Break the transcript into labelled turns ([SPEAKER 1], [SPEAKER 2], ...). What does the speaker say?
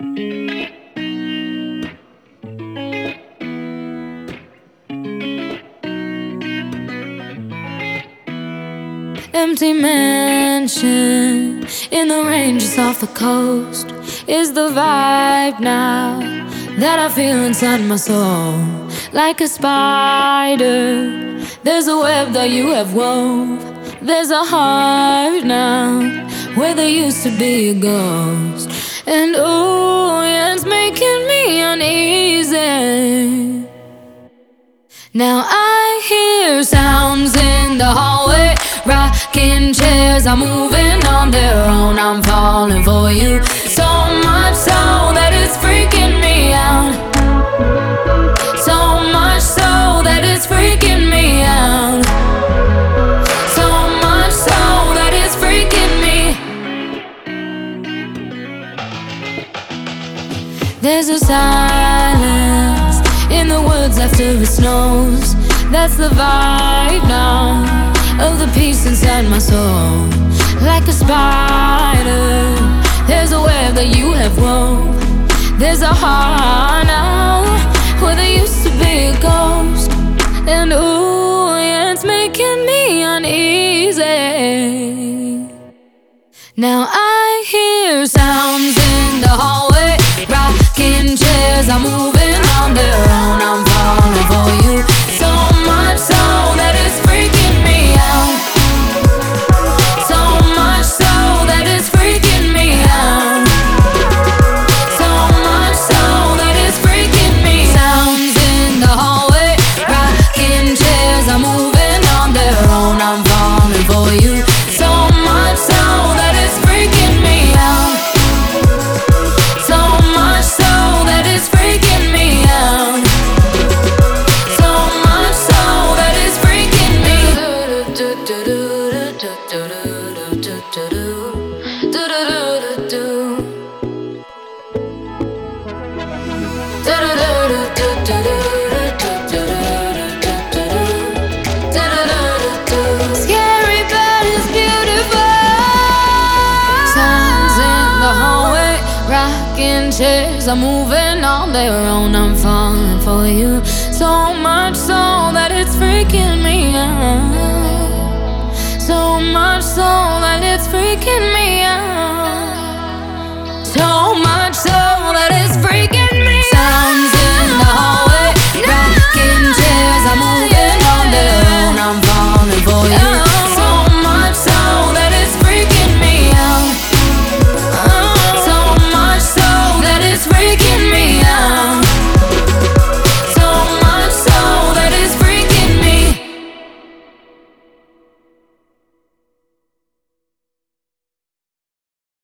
[SPEAKER 1] Empty mansion in the ranges off the coast is the vibe now that I feel inside my soul. Like a spider, there's a web that you have wove. There's a heart now where there used to be a ghost. And oh, uneasy. Now I hear sounds in the hallway. Rocking chairs are moving on their own. I'm falling for you There's a silence in the woods after it snows. That's the vibe now of the peace inside my soul. Like a spider, there's a web that you have wove. There's a heart now where there used to be a ghost. And ooh, yeah, it's making me uneasy. Now I hear sounds in the hallway, you so much so that it's freaking me out. So much so that it's freaking me out. So much so that it's freaking me. Scary chairs are moving on their own. I'm falling for you so much so that it's freaking breaking